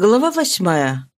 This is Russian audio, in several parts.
Глава восьмая.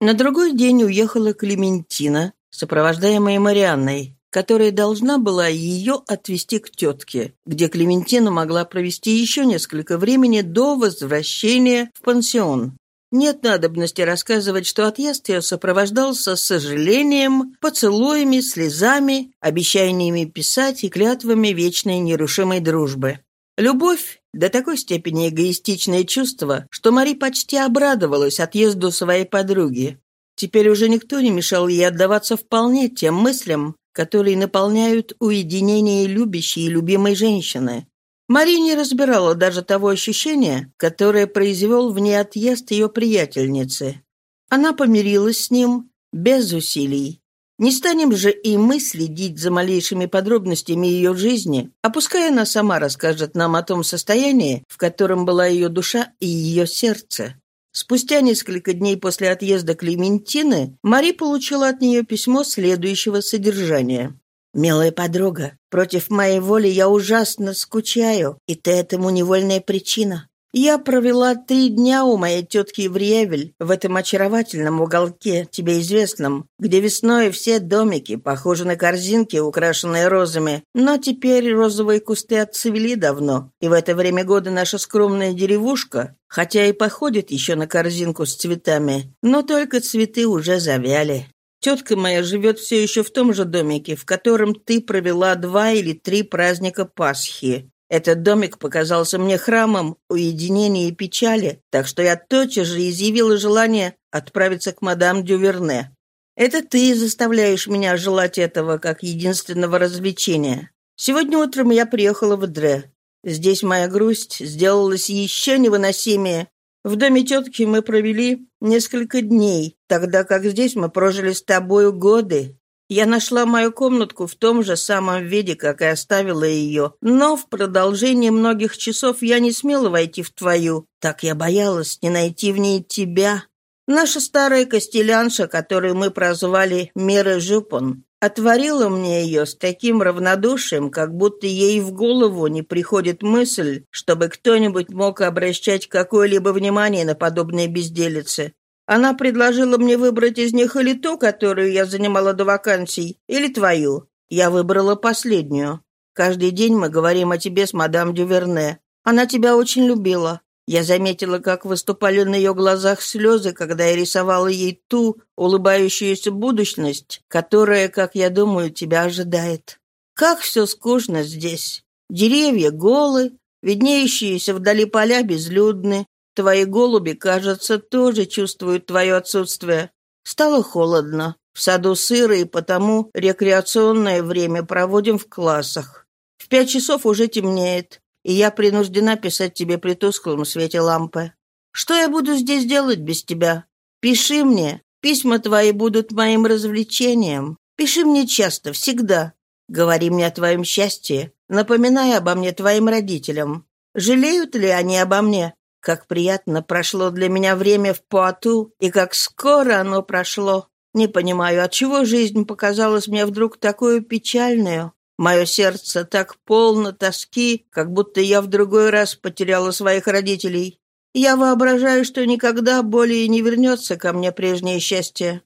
На другой день уехала Клементина, сопровождаемая Марианной, которая должна была ее отвезти к тетке, где Клементина могла провести еще несколько времени до возвращения в пансион. Нет надобности рассказывать, что отъезд ее сопровождался сожалением, поцелуями, слезами, обещаниями писать и клятвами вечной нерушимой дружбы. Любовь до такой степени эгоистичное чувство, что Мари почти обрадовалась отъезду своей подруги. Теперь уже никто не мешал ей отдаваться вполне тем мыслям, которые наполняют уединение любящей и любимой женщины. Мари не разбирала даже того ощущения, которое произвел в ней отъезд ее приятельницы. Она помирилась с ним без усилий, не станем же и мы следить за малейшими подробностями ее жизни, а пускай она сама расскажет нам о том состоянии, в котором была ее душа и ее сердце. Спустя несколько дней после отъезда Клементины Мари получила от нее письмо следующего содержания. «Милая подруга, против моей воли я ужасно скучаю, и ты этому невольная причина. Я провела три дня у моей тетки в Риевель, в этом очаровательном уголке, тебе известном, где весной все домики похожи на корзинки, украшенные розами, но теперь розовые кусты отцвели давно, и в это время года наша скромная деревушка, хотя и походит еще на корзинку с цветами, но только цветы уже завяли. Тетка моя живет все еще в том же домике, в котором ты провела два или три праздника Пасхи. Этот домик показался мне храмом уединения и печали, так что я тотчас же изъявила желание отправиться к мадам Дюверне. Это ты заставляешь меня желать этого как единственного развлечения. Сегодня утром я приехала в Дре. Здесь моя грусть сделалась еще невыносимее. В доме тетки мы провели несколько дней, тогда как здесь мы прожили с тобою годы. Я нашла мою комнатку в том же самом виде, как и оставила ее, но в продолжении многих часов я не смела войти в твою. Так я боялась не найти в ней тебя. Наша старая костелянша, которую мы прозвали Мира Жупон, отворила мне ее с таким равнодушием, как будто ей в голову не приходит мысль, чтобы кто-нибудь мог обращать какое-либо внимание на подобные безделицы. Она предложила мне выбрать из них или ту, которую я занимала до вакансий, или твою. Я выбрала последнюю. Каждый день мы говорим о тебе с мадам Дюверне. Она тебя очень любила. Я заметила, как выступали на ее глазах слезы, когда я рисовала ей ту улыбающуюся будущность, которая, как я думаю, тебя ожидает. Как все скучно здесь. Деревья голы, виднеющиеся вдали поля безлюдны, Твои голуби, кажется, тоже чувствуют твое отсутствие. Стало холодно. В саду сыро, и потому рекреационное время проводим в классах. В пять часов уже темнеет, и я принуждена писать тебе при тусклом свете лампы. Что я буду здесь делать без тебя? Пиши мне. Письма твои будут моим развлечением. Пиши мне часто, всегда. Говори мне о твоем счастье. Напоминай обо мне твоим родителям. Жалеют ли они обо мне? Как приятно прошло для меня время в Пуату, и как скоро оно прошло. Не понимаю, отчего жизнь показалась мне вдруг такой печальной. Мое сердце так полно тоски, как будто я в другой раз потеряла своих родителей. Я воображаю, что никогда более не вернется ко мне прежнее счастье.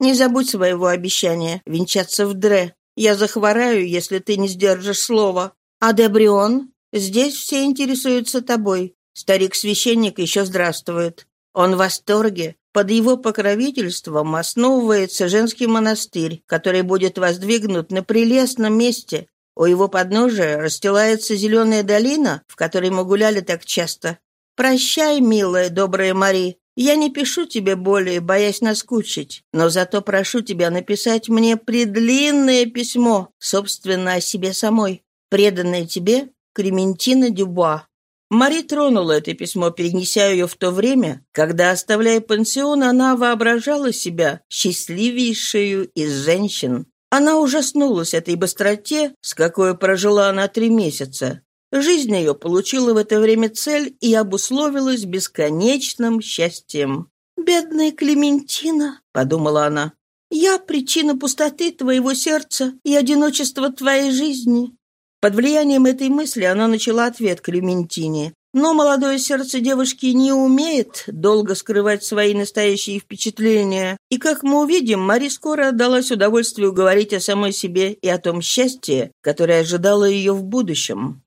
Не забудь своего обещания венчаться в Дре. Я захвораю, если ты не сдержишь слова. А Дебрион? Здесь все интересуются тобой. Старик-священник еще здравствует. Он в восторге. Под его покровительством основывается женский монастырь, который будет воздвигнут на прелестном месте. У его подножия расстилается зеленая долина, в которой мы гуляли так часто. Прощай, милая, добрая Мари. Я не пишу тебе более, боясь наскучить, но зато прошу тебя написать мне предлинное письмо, собственно, о себе самой, преданное тебе Крементина Дюбуа. Мари тронула это письмо, перенеся ее в то время, когда, оставляя пансион, она воображала себя счастливейшую из женщин. Она ужаснулась этой быстроте, с какой прожила она три месяца. Жизнь ее получила в это время цель и обусловилась бесконечным счастьем. «Бедная Клементина», — подумала она, — «я причина пустоты твоего сердца и одиночества твоей жизни. Под влиянием этой мысли она начала ответ Клементине, Но молодое сердце девушки не умеет долго скрывать свои настоящие впечатления, и, как мы увидим, Мари скоро отдалась удовольствию говорить о самой себе и о том счастье, которое ожидало ее в будущем.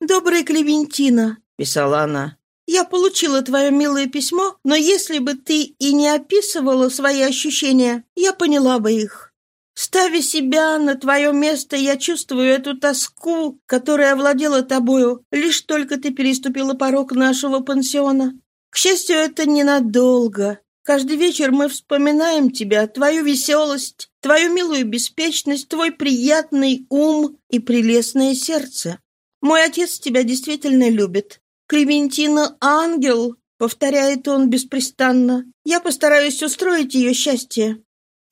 «Добрая Клементина», — писала она, — «я получила твое милое письмо, но если бы ты и не описывала свои ощущения, я поняла бы их. Ставя себя на твое место, я чувствую эту тоску, которая овладела тобою, лишь только ты переступила порог нашего пансиона. К счастью, это ненадолго. Каждый вечер мы вспоминаем тебя, твою веселость, твою милую беспечность, твой приятный ум и прелестное сердце. Мой отец тебя действительно любит. Клементина — ангел, — повторяет он беспрестанно. Я постараюсь устроить ее счастье.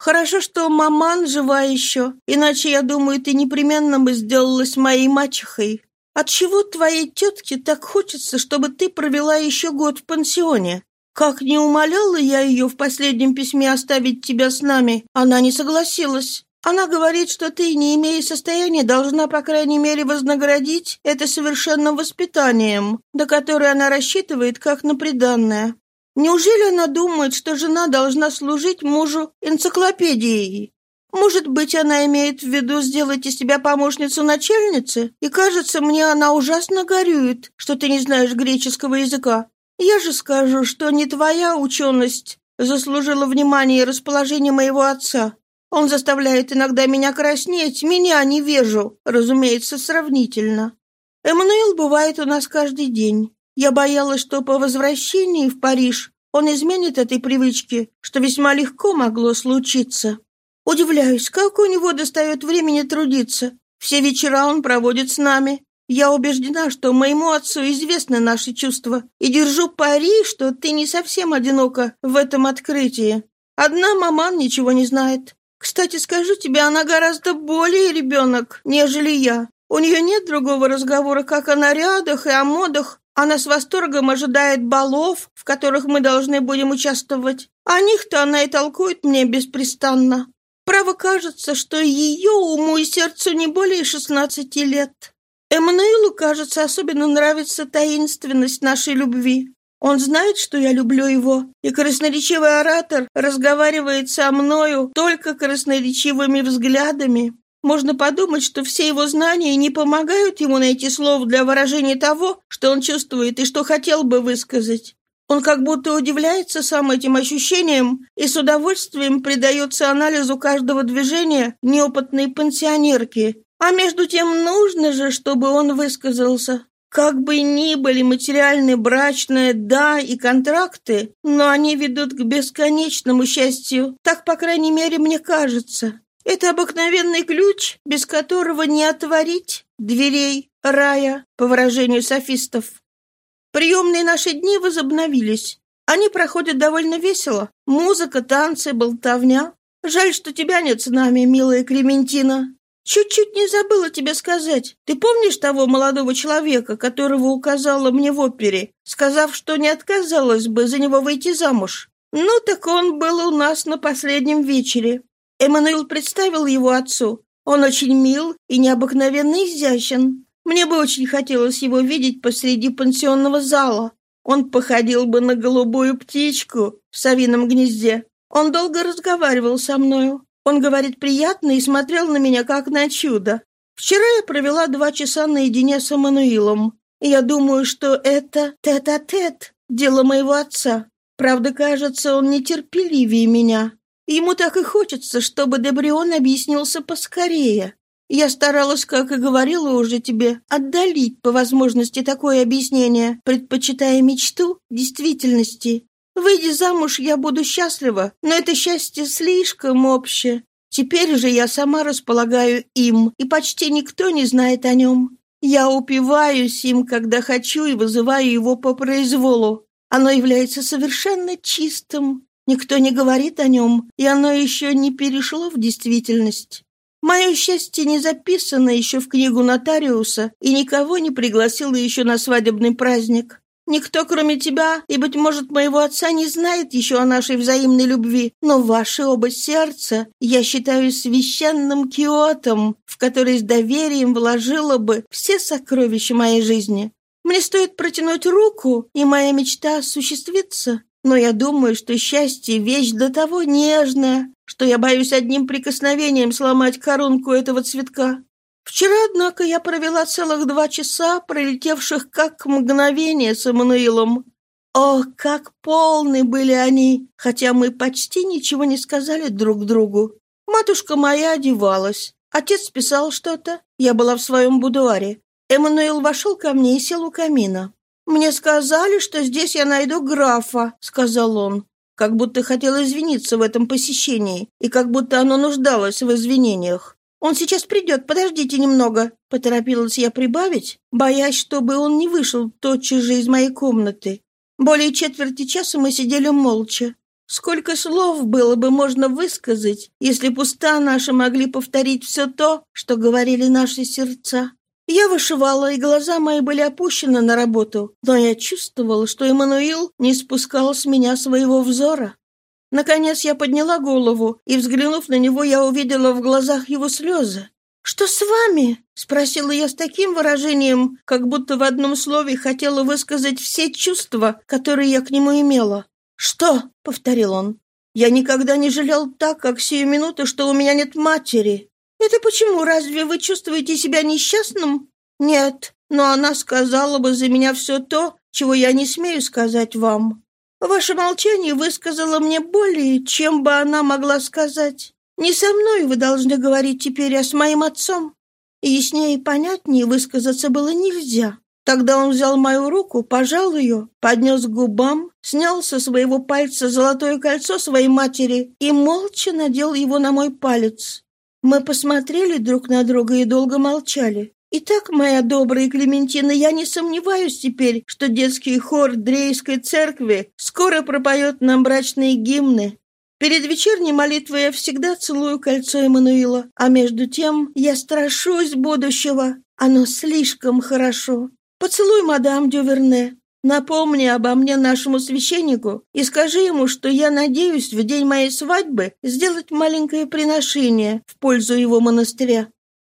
Хорошо, что маман жива еще, иначе, я думаю, ты непременно бы сделалась моей мачехой. Отчего твоей тетке так хочется, чтобы ты провела еще год в пансионе? Как не умоляла я ее в последнем письме оставить тебя с нами, она не согласилась. Она говорит, что ты, не имея состояния, должна, по крайней мере, вознаградить это совершенным воспитанием, до которой она рассчитывает как на приданное. Неужели она думает, что жена должна служить мужу энциклопедией? Может быть, она имеет в виду сделать из тебя помощницу начальницы? И кажется мне, она ужасно горюет, что ты не знаешь греческого языка. Я же скажу, что не твоя ученость заслужила внимание и расположение моего отца. Он заставляет иногда меня краснеть, меня невежу, разумеется, сравнительно. Эммануил бывает у нас каждый день. Я боялась, что по возвращении в Париж он изменит этой привычке, что весьма легко могло случиться. Удивляюсь, как у него достает времени трудиться. Все вечера он проводит с нами. Я убеждена, что моему отцу известны наши чувства, и держу пари, что ты не совсем одинока в этом открытии. Одна маман ничего не знает. Кстати, скажу тебе, она гораздо более ребенок, нежели я. У нее нет другого разговора, как о нарядах и о модах, она с восторгом ожидает балов, в которых мы должны будем участвовать. О них-то она и толкует мне беспрестанно. Право кажется, что ее уму и сердцу не более шестнадцати лет. Эммануилу, кажется, особенно нравится таинственность нашей любви. Он знает, что я люблю его, и красноречивый оратор разговаривает со мною только красноречивыми взглядами. Можно подумать, что все его знания не помогают ему найти слов для выражения того, что он чувствует и что хотел бы высказать. Он как будто удивляется сам этим ощущениям и с удовольствием предается анализу каждого движения неопытной пансионерки. А между тем нужно же, чтобы он высказался. Как бы ни были материальные, брачные, да, и контракты, но они ведут к бесконечному счастью. Так, по крайней мере, мне кажется. Это обыкновенный ключ, без которого не отворить дверей рая, по выражению софистов. Приемные наши дни возобновились. Они проходят довольно весело. Музыка, танцы, болтовня. Жаль, что тебя нет с нами, милая Клементина. Чуть-чуть не забыла тебе сказать. Ты помнишь того молодого человека, которого указала мне в опере, сказав, что не отказалась бы за него выйти замуж? Ну, так он был у нас на последнем вечере. Эммануил представил его отцу. Он очень мил и необыкновенно изящен. Мне бы очень хотелось его видеть посреди пансионного зала. Он походил бы на голубую птичку в совином гнезде. Он долго разговаривал со мною. Он говорит приятно и смотрел на меня, как на чудо. Вчера я провела два часа наедине с Эммануилом. Я думаю, что это тет-а-тет, -тет, дело моего отца. Правда, кажется, он нетерпеливее меня. Ему так и хочется, чтобы Дебрион объяснился поскорее. Я старалась, как и говорила уже тебе, отдалить по возможности такое объяснение, предпочитая мечту действительности. Выйдя замуж, я буду счастлива, но это счастье слишком общее. Теперь же я сама располагаю им, и почти никто не знает о нем. Я упиваюсь им, когда хочу, и вызываю его по произволу. Оно является совершенно чистым, Никто не говорит о нем, и оно еще не перешло в действительность. Мое счастье не записано еще в книгу нотариуса и никого не пригласило еще на свадебный праздник. Никто, кроме тебя и, быть может, моего отца, не знает еще о нашей взаимной любви, но ваши оба сердца я считаю священным киотом, в который с доверием вложила бы все сокровища моей жизни. Мне стоит протянуть руку, и моя мечта осуществится. Но я думаю, что счастье — вещь до того нежная, что я боюсь одним прикосновением сломать коронку этого цветка. Вчера, однако, я провела целых два часа, пролетевших как мгновение с Эммануилом. О, как полны были они, хотя мы почти ничего не сказали друг другу. Матушка моя одевалась, отец писал что-то, я была в своем будуаре. Эммануил вошел ко мне и сел у камина. «Мне сказали, что здесь я найду графа», — сказал он, как будто хотел извиниться в этом посещении и как будто оно нуждалось в извинениях. «Он сейчас придет, подождите немного», — поторопилась я прибавить, боясь, чтобы он не вышел тотчас же из моей комнаты. Более четверти часа мы сидели молча. Сколько слов было бы можно высказать, если пуста наши могли повторить все то, что говорили наши сердца. Я вышивала, и глаза мои были опущены на работу, но я чувствовала, что Эммануил не спускал с меня своего взора. Наконец я подняла голову, и, взглянув на него, я увидела в глазах его слезы. «Что с вами?» — спросила я с таким выражением, как будто в одном слове хотела высказать все чувства, которые я к нему имела. «Что?» — повторил он. «Я никогда не жалел так, как сию минуту, что у меня нет матери. «Это почему? Разве вы чувствуете себя несчастным?» «Нет, но она сказала бы за меня все то, чего я не смею сказать вам. Ваше молчание высказало мне более, чем бы она могла сказать. Не со мной вы должны говорить теперь, а с моим отцом». Яснее и понятнее высказаться было нельзя. Тогда он взял мою руку, пожал ее, поднес к губам, снял со своего пальца золотое кольцо своей матери и молча надел его на мой палец. Мы посмотрели друг на друга и долго молчали. «Итак, моя добрая Клементина, я не сомневаюсь теперь, что детский хор Дрейской церкви скоро пропоет нам брачные гимны. Перед вечерней молитвой я всегда целую кольцо Эммануила, а между тем я страшусь будущего. Оно слишком хорошо. Поцелуй мадам Дюверне. Напомни обо мне нашему священнику и скажи ему, что я надеюсь в день моей свадьбы сделать маленькое приношение в пользу его монастыря».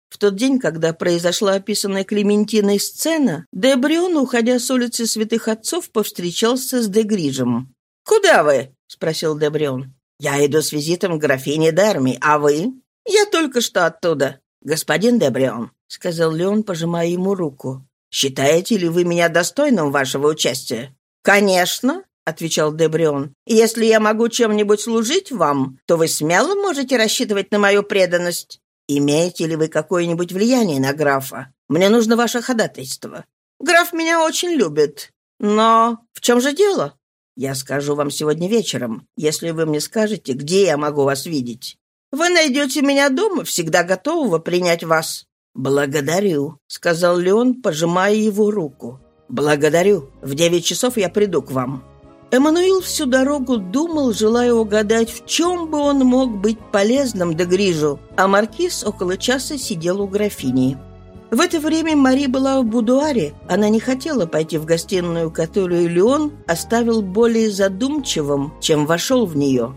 В тот день, когда произошла описанная Клементиной сцена, Дебрион, уходя с улицы Святых Отцов, повстречался с Дегрижем. «Куда вы?» — спросил Дебрион. «Я иду с визитом к графине Дерми, а вы?» «Я только что оттуда». «Господин Дебрион», — сказал Леон, пожимая ему руку. Считаете ли вы меня достойным вашего участия?» «Конечно», — отвечал Дебрион. «Если я могу чем-нибудь служить вам, то вы смело можете рассчитывать на мою преданность. Имеете ли вы какое-нибудь влияние на графа? Мне нужно ваше ходатайство. Граф меня очень любит. Но в чем же дело? Я скажу вам сегодня вечером, если вы мне скажете, где я могу вас видеть. Вы найдете меня дома, всегда готового принять вас. «Благодарю», — сказал Леон, пожимая его руку. «Благодарю. В девять часов я приду к вам». Эммануил всю дорогу думал, желая угадать, в чем бы он мог быть полезным до Грижу, а маркиз около часа сидел у графини. В это время Мари была в будуаре. Она не хотела пойти в гостиную, которую Леон оставил более задумчивым, чем вошел в нее.